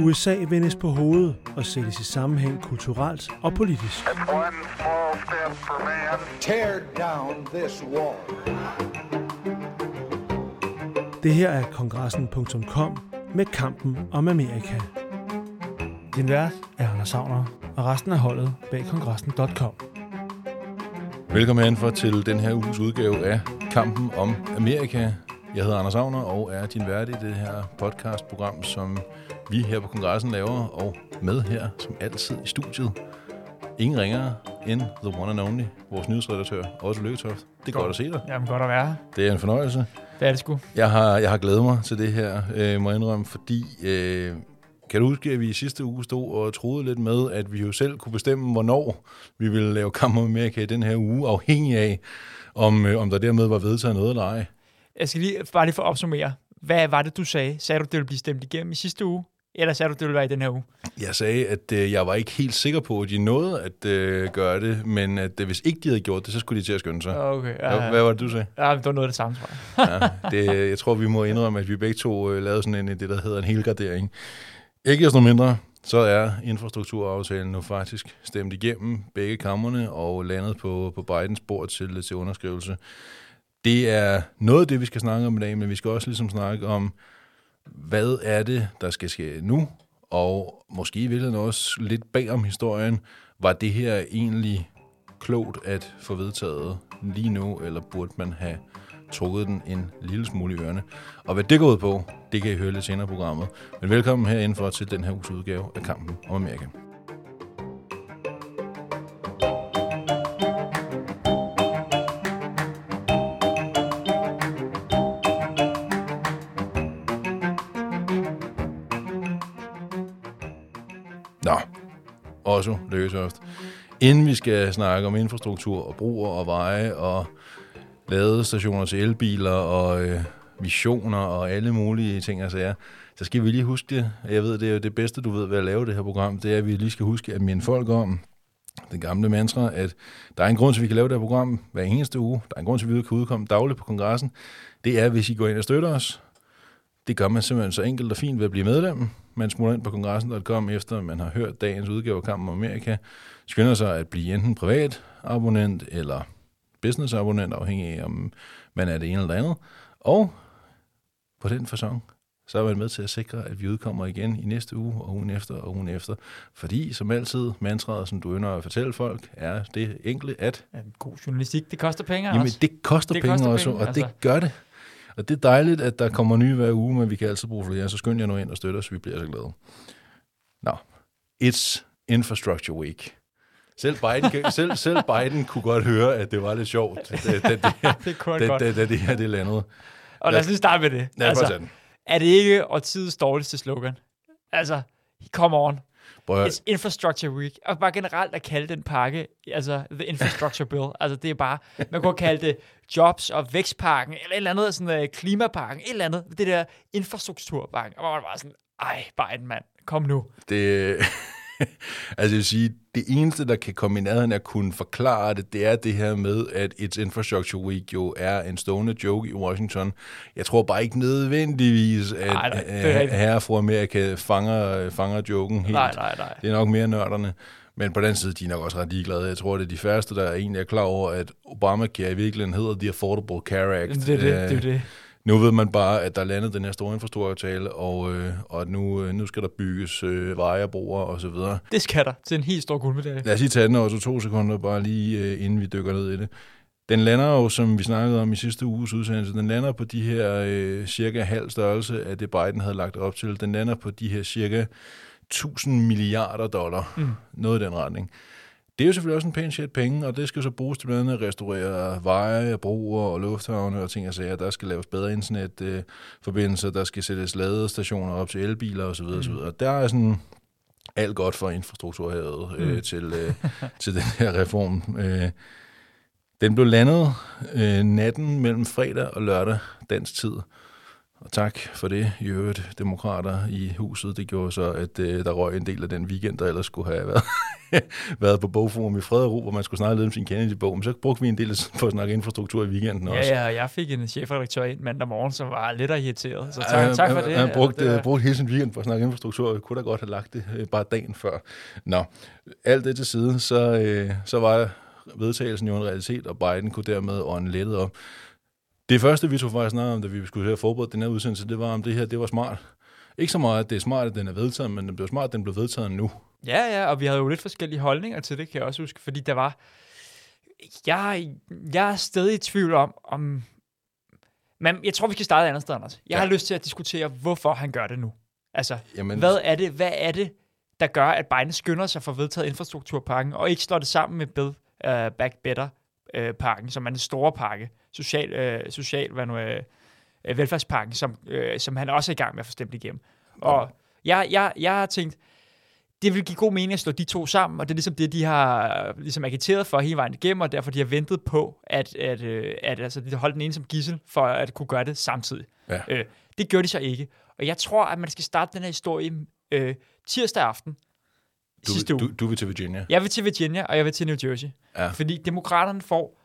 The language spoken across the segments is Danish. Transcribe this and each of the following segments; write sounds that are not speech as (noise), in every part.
USA vendes på hovedet og sættes i sammenhæng kulturelt og politisk. Tear down this wall. Det her er kongressen.com med kampen om Amerika. Din vært er Anders Savner, og resten af holdet bag kongressen.com. Velkommen indenfor til den her uges udgave af Kampen om Amerika. Jeg hedder Anders Agner og er din vært i det her podcastprogram, som vi her på kongressen laver, og med her, som altid i studiet, ingen ringere end the one and only, vores nyhedsredaktør, Otto Lykketoft. Det er godt at se dig. Jamen, godt at være her. Det er en fornøjelse. Det er det sgu. Jeg har, jeg har glædet mig til det her, øh, må jeg indrømme, fordi... Øh, kan du huske, at vi i sidste uge stod og troede lidt med, at vi jo selv kunne bestemme, hvornår vi ville lave Kamp om Amerika i den her uge, afhængig af, om, øh, om der dermed var vedtaget noget eller ej. Jeg skal lige, bare lige for at opsummere. Hvad var det, du sagde? Sagde du, det ville blive stemt igennem i sidste uge? Eller sagde du, det ville være i den her uge? Jeg sagde, at øh, jeg var ikke helt sikker på, at de nåede at øh, gøre det, men at øh, hvis ikke de havde gjort det, så skulle de til at skynde sig. Okay. Ja, hvad, hvad var det, du sagde? Ja, det var noget af det samme, tror jeg. ja, det, jeg tror, vi må indrømme, at vi begge to øh, lavede sådan en, det, der hedder en helgradering. Ikke desto mindre, så er infrastrukturaftalen nu faktisk stemt igennem begge kammerne og landet på, på Bidens bord til, til underskrivelse. Det er noget af det, vi skal snakke om i dag, men vi skal også ligesom snakke om, hvad er det, der skal ske nu, og måske i virkeligheden også lidt bag om historien, var det her egentlig klogt at få vedtaget lige nu, eller burde man have trukket den en lille smule i ørerne. Og hvad det går ud på, det kan I høre lidt senere i programmet. Men velkommen herinde til den her uges udgave af Kampen om Amerika. Også Løsøft. Inden vi skal snakke om infrastruktur og broer og veje og ladestationer til elbiler og øh, visioner og alle mulige ting og sager, så skal vi lige huske det. Jeg ved, det er jo det bedste, du ved ved at lave det her program, det er, at vi lige skal huske at minde folk om den gamle mantra, at der er en grund til, at vi kan lave det her program hver eneste uge. Der er en grund til, at vi kan udkomme dagligt på kongressen. Det er, hvis I går ind og støtter os. Det gør man simpelthen så enkelt og fint ved at blive medlem. Man smutter ind på kongressen.com efter man har hørt dagens udgave af Kampen om Amerika. Skynder sig at blive enten privat abonnent eller business-abonnent, afhængig af, om man er det ene eller det andet. Og på den fasong, så er man med til at sikre, at vi udkommer igen i næste uge, og ugen efter, og ugen efter. Fordi, som altid, mantraet, som du ønsker at fortælle folk, er det enkle, at... Ja, god journalistik, det koster penge Jamen, også. det koster Det penge koster også, penge, og altså. det gør det. Og det er dejligt, at der kommer nye hver uge, men vi kan altid bruge flere. Så skynd jer nu ind og støtte os, vi bliver så glade. Nå, it's Infrastructure Week. Selv Biden, (laughs) selv, selv Biden kunne godt høre, at det var lidt sjovt, da (laughs) det, det, Det det, det, det, det her det landede. Og lad os lige starte med det. Lad os den. er det ikke årtidets dårligste slogan? Altså, come on. Prøv. It's Infrastructure Week. Og bare generelt at kalde den pakke, altså The Infrastructure Bill, (laughs) altså det er bare, man kunne kalde det Jobs og Vækstpakken, eller et eller andet sådan uh, klimapakken, et eller andet, det der infrastrukturpakken. Og man var bare sådan, ej, Biden, mand, kom nu. Det, (laughs) altså jeg vil sige, det eneste, der kan komme i nærheden af at kunne forklare det, det er det her med, at It's Infrastructure Week jo er en stående joke i Washington. Jeg tror bare ikke nødvendigvis, at Nej, nej, herre fra Amerika fanger, fanger joken helt. Nej, nej, nej. Det er nok mere nørderne. Men på den side, de er nok også ret ligeglade. Jeg tror, det er de færreste, der egentlig er klar over, at Obamacare i virkeligheden hedder The Affordable Care Act. Det er det, det, er Øh, det. Nu ved man bare, at der er landet den her store infrastrukturaftale, og, øh, og nu, øh, nu skal der bygges øh, veje og broer og så videre. Det skal der til en helt stor guldmedalje. Lad os lige tage den over så to sekunder, bare lige øh, inden vi dykker ned i det. Den lander jo, som vi snakkede om i sidste uges udsendelse, den lander på de her øh, cirka halv størrelse af det Biden havde lagt op til. Den lander på de her cirka 1000 milliarder dollar. Mm. Noget i den retning. Det er jo selvfølgelig også en pæn shit penge, og det skal så bruges til blandt andet at restaurere veje, broer og lufthavne og ting og sager. Der skal laves bedre internetforbindelser, der skal sættes ladestationer op til elbiler osv. osv. Der er sådan alt godt for infrastrukturhavet øh, til, øh, til den her reform. Øh, den blev landet øh, natten mellem fredag og lørdag dansk tid. Og tak for det, i øvrigt, demokrater i huset. Det gjorde så, at øh, der røg en del af den weekend, der ellers skulle have (laughs) været, været på bogforum i fred og ro, hvor man skulle snakke lidt om sin Kennedy-bog. Men så brugte vi en del (laughs) på at snakke infrastruktur i weekenden også. Ja, ja, jeg fik en chefredaktør ind mandag morgen, som var lidt irriteret. Så tak, tak for det. Han brugte, det var- brugte hele sin weekend på at snakke infrastruktur, og kunne da godt have lagt det øh, bare dagen før. Nå, alt det til side, så, øh, så var vedtagelsen jo en realitet, og Biden kunne dermed ånde lettet op. Det første, vi tog faktisk om, da vi skulle have forberedt den her udsendelse, det var, om det her det var smart. Ikke så meget, at det er smart, at den er vedtaget, men det blev smart, at den blev vedtaget nu. Ja, ja, og vi havde jo lidt forskellige holdninger til det, kan jeg også huske, fordi der var... Jeg, jeg er stadig i tvivl om, om... Men jeg tror, vi skal starte et andet sted, Anders. Jeg ja. har lyst til at diskutere, hvorfor han gør det nu. Altså, Jamen, hvad er det, hvad er det der gør, at Biden skynder sig for vedtaget infrastrukturpakken, og ikke slår det sammen med Build uh, Back Better-pakken, som er den store pakke, social, uh, social hvad nu, uh, velfærdspakken, som, uh, som han også er i gang med at få stemt igennem. Og jeg, jeg, jeg har tænkt, det vil give god mening at slå de to sammen, og det er ligesom det, de har øh, ligesom agiteret for hele vejen igennem, og derfor de har ventet på, at, at, øh, at altså, de holdt den ene som gissel, for at kunne gøre det samtidig. Ja. Øh, det gør de så ikke. Og jeg tror, at man skal starte den her historie øh, tirsdag aften du, sidste uge. du, du vil til Virginia. Jeg vil til Virginia, og jeg vil til New Jersey. Ja. Fordi demokraterne får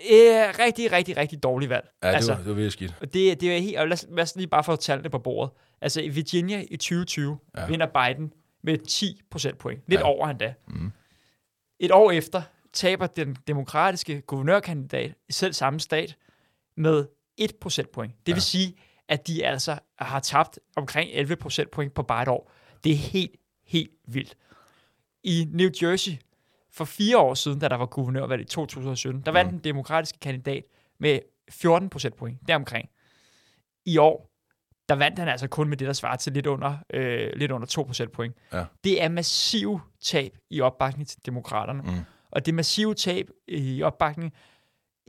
øh, rigtig, rigtig, rigtig dårlig valg. Ja, det, altså, var, det var virkelig skidt. og det, det er helt, og lad, os- lad os lige bare få tallene på bordet. Altså i Virginia i 2020 Ja. vinder Biden med 10 procentpoint. Lidt Ja. over han da. Mhm. Et år efter taber den demokratiske guvernørkandidat i selv samme stat med 1 procentpoint. Det vil Ja. sige, at de altså har tabt omkring 11 procentpoint på bare et år. Det er helt, helt vildt. I New Jersey for fire år siden, da der var guvernørvalg i 2017, der vandt Mm. den demokratiske kandidat med 14 procentpoint, deromkring. I år, der vandt han altså kun med det, der svarer til lidt under, øh, lidt under 2 procentpoint. Ja. Det er massiv tab i opbakning til demokraterne. Mm. Og det massive tab i opbakning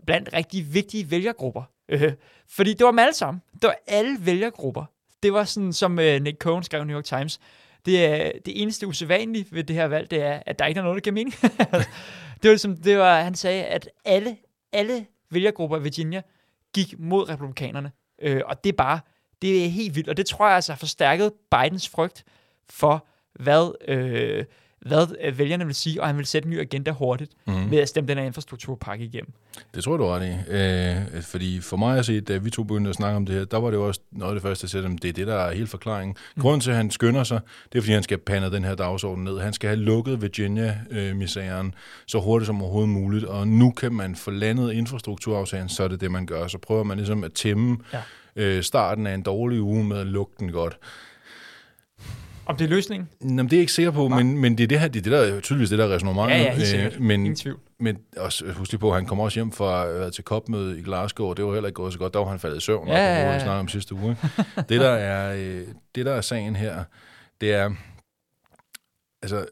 blandt rigtig vigtige vælgergrupper. Øh, fordi det var dem alle sammen. Det var alle vælgergrupper. Det var sådan, som øh, Nick Cohen skrev i New York Times. Det, er, det eneste usædvanlige ved det her valg, det er, at der ikke er noget, der giver mening. (laughs) det var ligesom, det var, han sagde, at alle, alle vælgergrupper i Virginia gik mod republikanerne. Øh, og det er bare, det er helt vildt. Og det tror jeg altså har forstærket Bidens frygt for, hvad, øh, hvad øh, vælgerne vil sige, og han vil sætte en ny agenda hurtigt mm. ved at stemme den her infrastrukturpakke igennem. Det tror jeg, du ret i. Øh, fordi for mig at se, da vi to begyndte at snakke om det her, der var det jo også noget af det første, jeg sagde, at det er det, der er hele forklaringen. Mm. Grunden til, at han skynder sig, det er, fordi han skal pande den her dagsorden ned. Han skal have lukket Virginia-misæren så hurtigt som overhovedet muligt, og nu kan man få landet infrastrukturaftalen, så er det det, man gør. Så prøver man ligesom at tæmme Ja. øh, starten af en dårlig uge med at lukke den godt. Om det er løsningen? Jamen, det er jeg ikke sikker på, men, men det er det her, det er det, der er tydeligvis det, der er resonemanget. Ja, ja, helt sikkert. men, Ingen tvivl. men også, husk lige på, han kom også hjem fra at være til kopmøde i Glasgow, og det var heller ikke gået så godt. Der var han faldet i søvn, Ja, og ja, ja. om sidste uge. det, der er, øh, det, der er sagen her, det er, altså,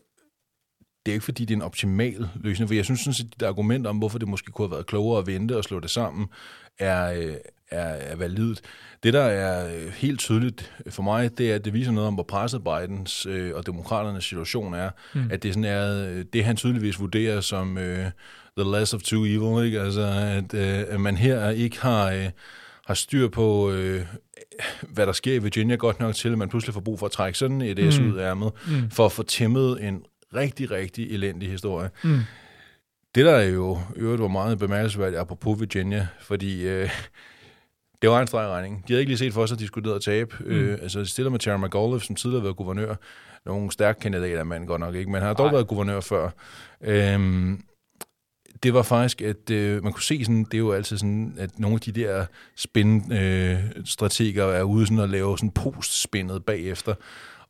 det er ikke fordi, det er en optimal løsning, for jeg synes sådan set, at dit argument om, hvorfor det måske kunne have været klogere at vente og slå det sammen, er, øh, er, er validt. Det, der er øh, helt tydeligt for mig, det er, at det viser noget om, hvor presset Bidens øh, og demokraternes situation er. Mm. At det sådan er, øh, det han tydeligvis vurderer som øh, the less of two evil, ikke? Altså, at, øh, at man her ikke har, øh, har styr på, øh, hvad der sker i Virginia godt nok til, at man pludselig får brug for at trække sådan et mm. S ud af ærmet, mm. for at få tæmmet en rigtig, rigtig elendig historie. Mm. Det, der jo i øvrigt var meget bemærkelsesværdigt, apropos Virginia, fordi øh, det var en stregregning. De havde ikke lige set for sig, at de skulle ned og tabe. Mm. Øh, altså, de stiller med Terry McAuliffe, som tidligere har været guvernør. Nogle stærke kandidater, man godt nok ikke, men han har dog Nej. været guvernør før. Øhm, det var faktisk, at øh, man kunne se sådan, det er jo altid sådan, at nogle af de der spin øh, strateger er ude sådan at lave sådan post-spinnet bagefter.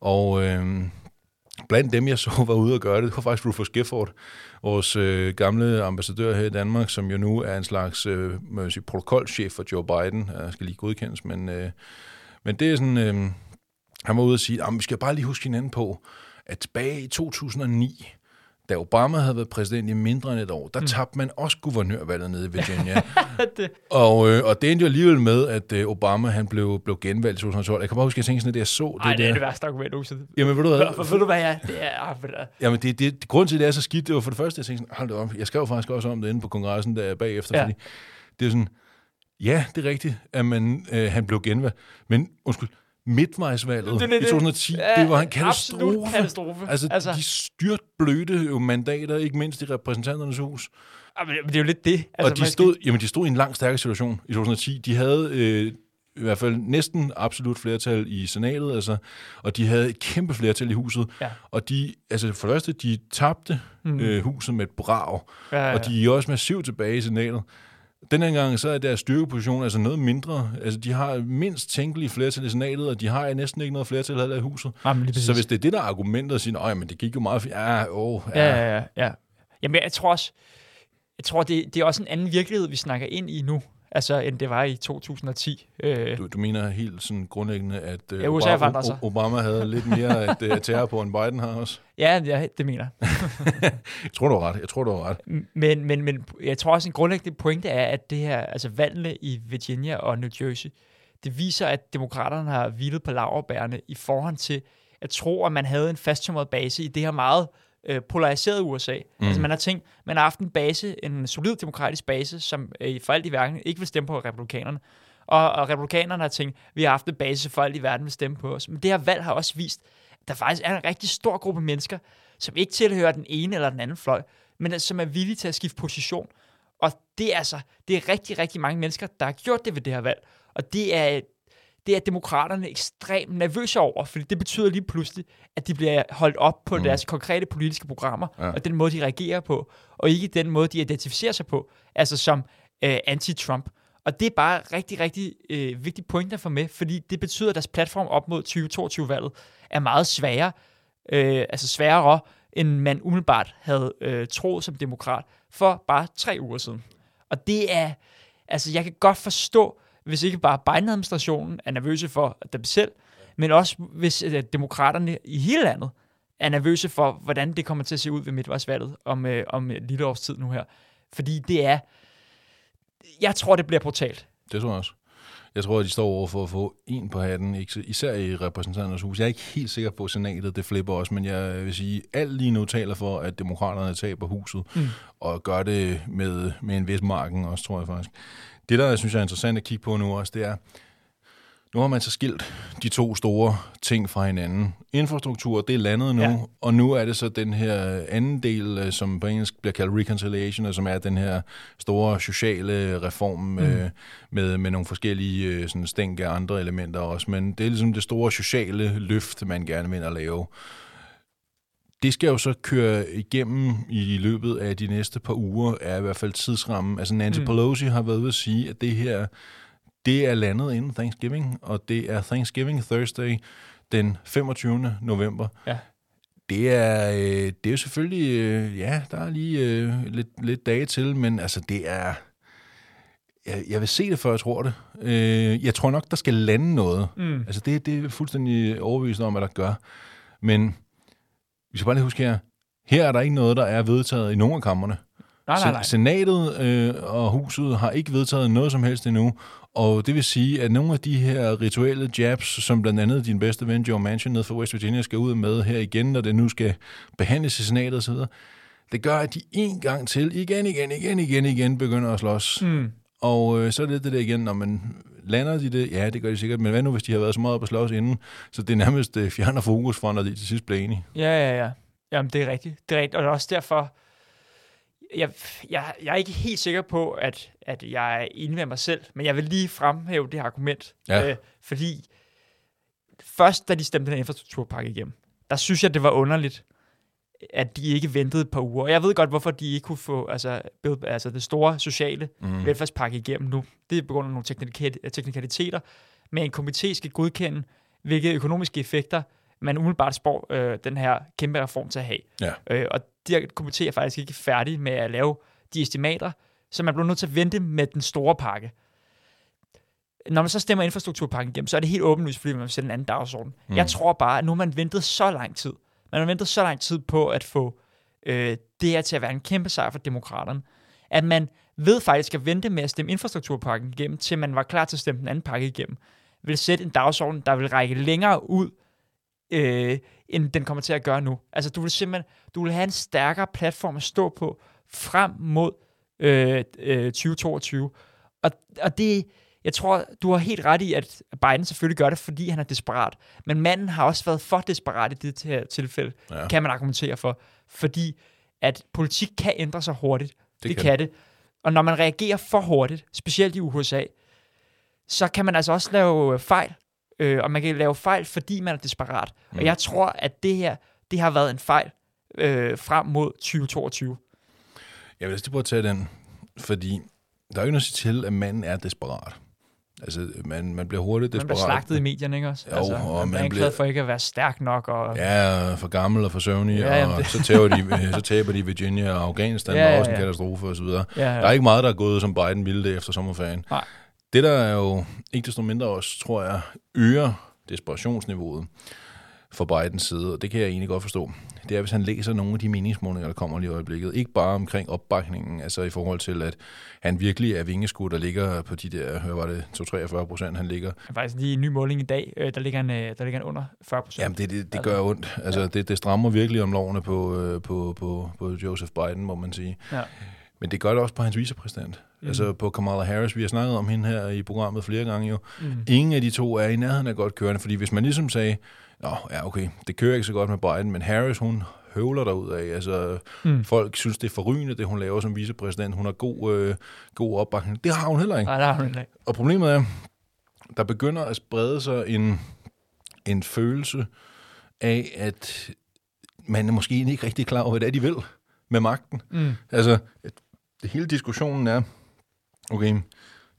Og øh, blandt dem, jeg så var ude og gøre det, det var faktisk Rufus Gifford, vores øh, gamle ambassadør her i Danmark, som jo nu er en slags øh, sige, protokolchef for Joe Biden. Jeg skal lige godkendes, men, øh, men det er sådan, øh, han var ude og sige, at vi skal bare lige huske hinanden på, at tilbage i 2009, da Obama havde været præsident i mindre end et år, der mm. tabte man også guvernørvalget nede i Virginia. (laughs) det, og, øh, og det endte jo alligevel med, at øh, Obama han blev, blev genvalgt i 2012. Jeg kan bare huske, at jeg tænkte sådan, at jeg så ej, det det er der. det værste argument nogensinde. Jamen, ved du hvad? Ved, ved du hvad jeg det er? Ah. Jamen, det, det, grund til, at det er så skidt, det var for det første, jeg tænkte sådan, hold da op, jeg skrev faktisk også om det inde på kongressen der bagefter, Ja. ja. fordi det er sådan, ja, det er rigtigt, at man, øh, han blev genvalgt, men undskyld, midtvejsvalget Det er det, i 2010, det- det var en Ja, katastrofe. katastrofe. Altså, Altså- de styrt blødte jo mandater, ikke mindst i repræsentanternes hus. Ah, men det, det er jo lidt det. Altså, og de stod, jamen, de stod i en langt stærkere situation i 2010. De havde øh, i hvert fald næsten absolut flertal i senatet, altså, og de havde et kæmpe flertal i huset. Ja. Og de, altså for det første, de tabte mm. øh, huset med et brag, Ja, ja, ja. og de er også massivt tilbage i senatet. Den her gang, så er deres styrkeposition altså noget mindre. Altså, de har mindst tænkelige flertal i senatet, og de har næsten ikke noget flertal heller i huset. Ah, men lige Så hvis det er det, der er argumentet at sige, men det gik jo meget fint. Ja, åh, Ja, ja, ja. ja. Jamen, jeg tror også, jeg tror, det, det er også en anden virkelighed, vi snakker ind i nu, altså, end det var i 2010. Øh, Du, du mener helt sådan grundlæggende, at øh, Ja, USA Obama, sig. Obama havde lidt mere at uh, terror på, end Biden har også? ja, ja, det mener jeg. (laughs) Tror, du har ret. Jeg tror, du har ret. Men, men, men jeg tror også, en grundlæggende pointe er, at det her, altså valgene i Virginia og New Jersey, det viser, at demokraterne har hvilet på laverbærene i forhold til at tro, at man havde en fasttømret base i det her meget øh, polariserede USA. Mm. Altså man har tænkt, man har haft en base, en solid demokratisk base, som øh, for alt i verden ikke vil stemme på republikanerne. Og, og republikanerne har tænkt, vi har haft en base, for alt i verden vil stemme på os. Men det her valg har også vist, at der faktisk er en rigtig stor gruppe mennesker, som ikke tilhører den ene eller den anden fløj, men som er villige til at skifte position. Og det er altså, det er rigtig, rigtig mange mennesker, der har gjort det ved det her valg. Og det er, det er demokraterne ekstremt nervøse over, fordi det betyder lige pludselig, at de bliver holdt op på mm. deres konkrete politiske programmer, ja. Og den måde, de reagerer på, og ikke den måde, de identificerer sig på, altså som øh, anti-Trump. Og det er bare rigtig, rigtig øh, vigtig point at få med, fordi det betyder, at deres platform op mod 2022-valget er meget sværere, øh, altså sværere, end man umiddelbart havde øh, troet som demokrat for bare tre uger siden. Og det er, altså jeg kan godt forstå, hvis ikke bare Biden-administrationen er nervøse for dem selv, men også hvis øh, demokraterne i hele landet er nervøse for, hvordan det kommer til at se ud ved midtvejsvalget om, øh, om et lille års tid nu her. Fordi det er, jeg tror, det bliver brutalt. Det tror jeg også. Jeg tror, at de står over for at få en på hatten, især i repræsentanternes hus. Jeg er ikke helt sikker på, at senatet det flipper også, men jeg vil sige, alt lige nu taler for, at demokraterne taber huset, mm. og gør det med, med en vis marken også, tror jeg faktisk. Det, der jeg synes er interessant at kigge på nu også, det er, nu har man så skilt de to store ting fra hinanden. Infrastruktur, det er landet nu, Ja. og nu er det så den her anden del, øh, som på engelsk bliver kaldt reconciliation, og som er den her store sociale reform mm. øh, med, med nogle forskellige øh, sådan stænke andre elementer også. Men det er ligesom det store sociale løft, man gerne vil at lave. Det skal jo så køre igennem i løbet af de næste par uger, er i hvert fald tidsrammen. Altså Nancy Mm. Pelosi har været ude at sige, at det her, det er landet inden Thanksgiving, og det er Thanksgiving Thursday den 25. november. Ja. Det er, øh, det er jo selvfølgelig, øh, ja, der er lige øh, lidt, lidt dage til, men altså det er, jeg, jeg vil se det, før jeg tror det. Øh, jeg tror nok, der skal lande noget. Mm. Altså det, det er jeg fuldstændig overbevist om, at der gør. Men vi skal bare lige huske her, her er der ikke noget, der er vedtaget i nogen af kammerne. Nej, nej, nej. Sen- Senatet øh, og huset har ikke vedtaget noget som helst endnu, og det vil sige, at nogle af de her rituelle jabs, som blandt andet din bedste ven Joe Manchin nede fra West Virginia skal ud med her igen, når det nu skal behandles i senatet osv., det gør, at de en gang til, igen, igen, igen, igen, igen, begynder at slås. Mm. Og øh, så er det det der igen, når man lander de det, ja, det gør de sikkert, men hvad nu, hvis de har været så meget på slås inden, så det nærmest øh, fjerner fokus fra, når de til sidst bliver enige. Ja, ja, ja. Jamen, det er rigtigt. Det er rigtigt. Og det er også derfor, jeg, jeg, jeg er ikke helt sikker på, at, at jeg er enig med mig selv, men jeg vil lige fremhæve det her argument. Ja. Øh, fordi først, da de stemte den infrastrukturpakke igennem, der synes jeg, det var underligt, at de ikke ventede et par uger. Og jeg ved godt, hvorfor de ikke kunne få altså, altså det store sociale mm. velfærdspakke igennem nu. Det er på grund af nogle teknikal- teknikaliteter. Men en komité skal godkende, hvilke økonomiske effekter man umiddelbart spår øh, den her kæmpe reform til at have. Ja. Øh, og de her komité er faktisk ikke færdige med at lave de estimater, så man bliver nødt til at vente med den store pakke. Når man så stemmer infrastrukturpakken igennem, så er det helt åbenlyst, fordi man vil sætte en anden dagsorden. Mm. Jeg tror bare, at nu har man ventet så lang tid. Man har ventet så lang tid på at få øh, det her til at være en kæmpe sejr for demokraterne. At man ved faktisk at vente med at stemme infrastrukturpakken igennem, til man var klar til at stemme den anden pakke igennem, vil sætte en dagsorden, der vil række længere ud, øh, end den kommer til at gøre nu. Altså, du vil simpelthen du vil have en stærkere platform at stå på frem mod øh, øh, 2022. Og, og det, jeg tror, du har helt ret i, at Biden selvfølgelig gør det, fordi han er desperat. Men manden har også været for desperat i det her tilfælde, ja. kan man argumentere for. Fordi at politik kan ændre sig hurtigt. Det, det kan, kan det. Og når man reagerer for hurtigt, specielt i USA, så kan man altså også lave fejl. Øh, og man kan lave fejl, fordi man er desperat. Mm. Og jeg tror, at det her, det har været en fejl øh, frem mod 2022. Jeg vil lige prøve at tage den, fordi der er jo noget til, at manden er desperat. Altså, man, man bliver hurtigt desperat. Man bliver slagtet i medierne, ikke også? Jo, altså, og man, man bliver for ikke at være stærk nok. Og... Ja, for gammel og for søvnig, Ja, jamen, og så taber, de, så taber de Virginia og Afghanistan, Ja, ja, ja, var også en katastrofe og så videre. Ja, ja. Der er ikke meget, der er gået, som Biden ville det efter sommerferien. Nej. Det, der er jo ikke desto mindre også, tror jeg, øger desperationsniveauet for Bidens side, og det kan jeg egentlig godt forstå, det er, hvis han læser nogle af de meningsmålinger, der kommer lige i øjeblikket. Ikke bare omkring opbakningen, altså i forhold til, at han virkelig er vingeskud, der ligger på de der, hvad var det, 2-43 procent, han ligger. Faktisk lige en ny måling i dag, øh, der, ligger han, øh, der ligger han under 40 procent. Jamen, det, det, det gør ondt. Altså, det, det strammer virkelig om lovene på, øh, på, på, på Joseph Biden, må man sige. Ja. Men det gør det også på hans vicepræsident. Mm. Altså på Kamala Harris. Vi har snakket om hende her i programmet flere gange jo. Mm. Ingen af de to er i nærheden af godt kørende, fordi hvis man ligesom sagde, Nå, ja okay, det kører ikke så godt med Biden, men Harris, hun høvler derud af. Altså, Mm. folk synes, det er forrygende, det hun laver som vicepræsident. Hun har god, øh, god opbakning. Det har hun heller ikke. Nej, der har hun ikke. Og problemet er, der begynder at sprede sig en, en følelse af, at man er måske ikke rigtig klar over, hvad det er, de vil med magten. Mm. Altså, det hele diskussionen er, okay,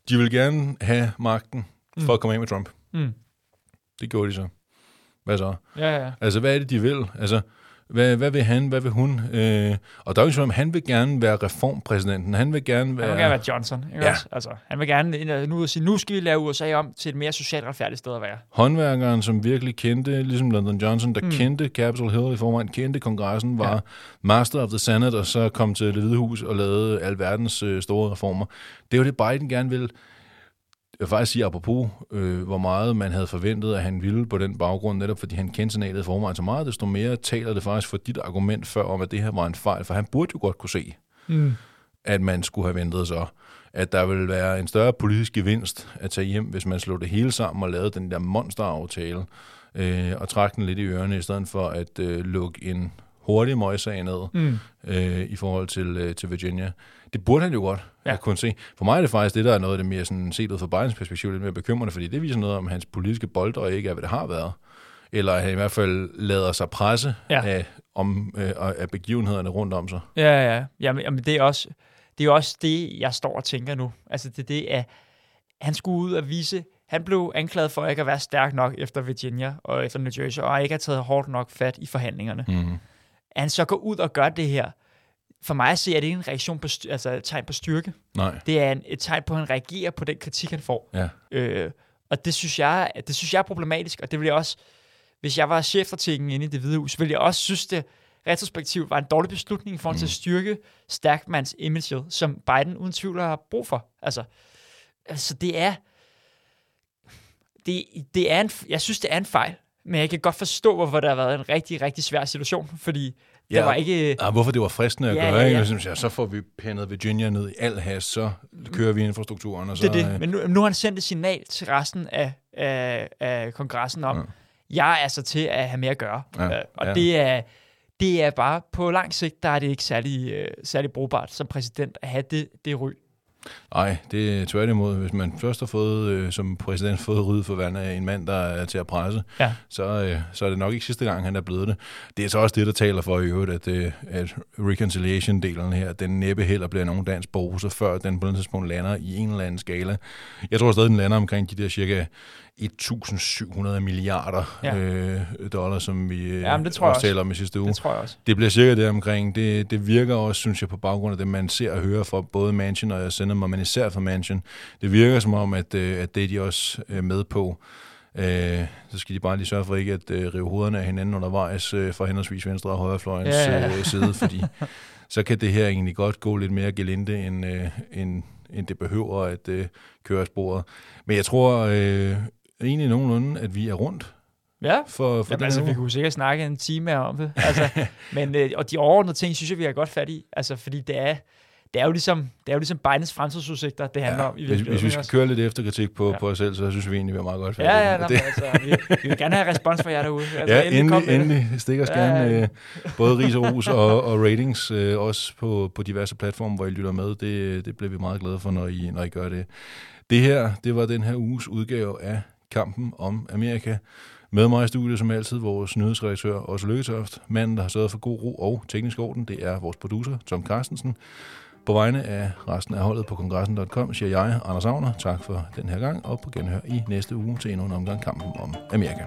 de vil gerne have magten for Mm. at komme af med Trump. Mm. Det gjorde de så. Hvad så? Ja, ja. Altså, hvad er det, de vil? Altså, hvad, hvad vil han? Hvad vil hun? Øh, og der er jo ikke tvivl om, han vil gerne være reformpræsidenten. Han vil gerne være... Han vil gerne være Johnson. Ikke Ja. også? Altså, han vil gerne nu sige, nu skal vi lave USA om til et mere socialt retfærdigt sted at være. håndværkeren, som virkelig kendte, ligesom Lyndon Johnson, der Mm. kendte Capitol Hill i forvejen, kendte kongressen, var ja. Master of the Senate, og så kom til det hvide hus og lavede alverdens øh, store reformer. Det er jo det, Biden gerne vil. Jeg vil faktisk sige, apropos, øh, hvor meget man havde forventet, at han ville på den baggrund, netop fordi han kendte senatet i forvejen så meget, desto mere taler det faktisk for dit argument før om, at det her var en fejl, for han burde jo godt kunne se, Mm. at man skulle have ventet så. At der ville være en større politisk gevinst at tage hjem, hvis man slog det hele sammen og lavede den der monsteraftale, øh, og trak den lidt i ørerne, i stedet for at øh, lukke en hurtig møgssag ned Mm. øh, i forhold til, øh, til Virginia. Det burde han jo godt Ja. at kunne se. For mig er det faktisk det, der er noget af det mere sådan, set ud fra Bidens perspektiv, lidt mere bekymrende, fordi det viser noget om hans politiske boldøje ikke er, hvad det har været. Eller at han i hvert fald lader sig presse Ja. af, om, øh, af begivenhederne rundt om sig. Ja, ja. Jamen, jamen det er også det er også det, jeg står og tænker nu. Altså, det er det, at han skulle ud og vise... Han blev anklaget for ikke at være stærk nok efter Virginia og efter New Jersey, og ikke have taget hårdt nok fat i forhandlingerne. Mm. At han så går ud og gør det her, for mig at se, er det en reaktion på, altså et tegn på styrke. Nej. Det er en, et tegn på, at han reagerer på den kritik, han får. Ja. Øh, og det synes, jeg, det synes jeg er problematisk, og det vil jeg også, hvis jeg var chefstrategen inde i det hvide hus, ville jeg også synes, det retrospektivt var en dårlig beslutning i forhold til at styrke stærkmands image, som Biden uden tvivl har brug for. Altså, altså det er, det, det er en, jeg synes, det er en fejl, men jeg kan godt forstå, hvorfor der har været en rigtig, rigtig svær situation, fordi ja. der Ja. var ikke... Ah, hvorfor det var fristende at Ja, gøre, ja, ikke? ja. Jeg synes, ja, så får vi pændet Virginia ned i al hast, så kører vi infrastrukturen, og så... Det er det. Men nu, nu har han sendt et signal til resten af, af, af kongressen om, ja. Ja. jeg er altså til at have mere at gøre. Ja, Øh, og ja. det er det er bare, på lang sigt, der er det ikke særlig, øh, særlig brugbart som præsident at have det, det ry. Nej, det er tværtimod. Hvis man først har fået, øh, som præsident (laughs) fået ryddet for vand af en mand, der er til at presse, Ja. så, øh, så er det nok ikke sidste gang, han er blevet det. Det er så også det, der taler for i øvrigt, at, øh, at reconciliation-delen her, den næppe heller bliver nogen dansk borger, før den på et tidspunkt lander i en eller anden skala. Jeg tror stadig, den lander omkring de der cirka 1.700 milliarder Ja. ja. øh, dollar, som vi øh, Jamen, det tror også også. taler om i sidste uge. Det tror jeg også. Det bliver cirka det omkring. Det, det virker også, synes jeg, på baggrund af det, man ser og hører fra både Mansion og Cinema, men især fra Mansion. Det virker som om, at, øh, at det er de også øh, med på, Øh, så skal de bare lige sørge for ikke at øh, rive hovederne af hinanden undervejs øh, fra henholdsvis venstre og højrefløjens Ja, ja. øh, side, fordi så kan det her egentlig godt gå lidt mere gelinde, end, øh, end, end det behøver at øh, køre sporet. Men jeg tror øh, egentlig nogenlunde, at vi er rundt Ja, for, for Jamen, altså, vi kunne sikkert snakke en time om det. Altså, (laughs) men, øh, og de overordnede ting, synes jeg, vi har godt fat i. Altså, fordi det er, det er jo ligesom, det er jo ligesom Binance fremtidsudsigter, det handler om. I hvis, hvis vi skal ikke køre lidt efterkritik på, Ja. ja. på os selv, så synes vi egentlig, vi er meget godt også? færdige. Ja, ja, nej, det, altså, vi, vi vil gerne have respons fra jer derude. Altså, ja, endelig, det. endelig stik os Ja, gerne ja. øh, både ris og ros og, og ratings, øh, også på, på diverse platforme, hvor I lytter med. Det, det bliver vi meget glade for, når I, når I gør det. Det her, det var den her uges udgave af Kampen om Amerika. Med mig i studiet, som altid, vores nyhedsredaktør Også Lykketoft. Manden, der har sørget for god ro og teknisk orden, det er vores producer, Tom Carstensen. På vegne af resten af holdet på kongressen.com siger jeg, Anders Agner, tak for den her gang, og på genhør i næste uge til endnu en omgang Kampen om Amerika.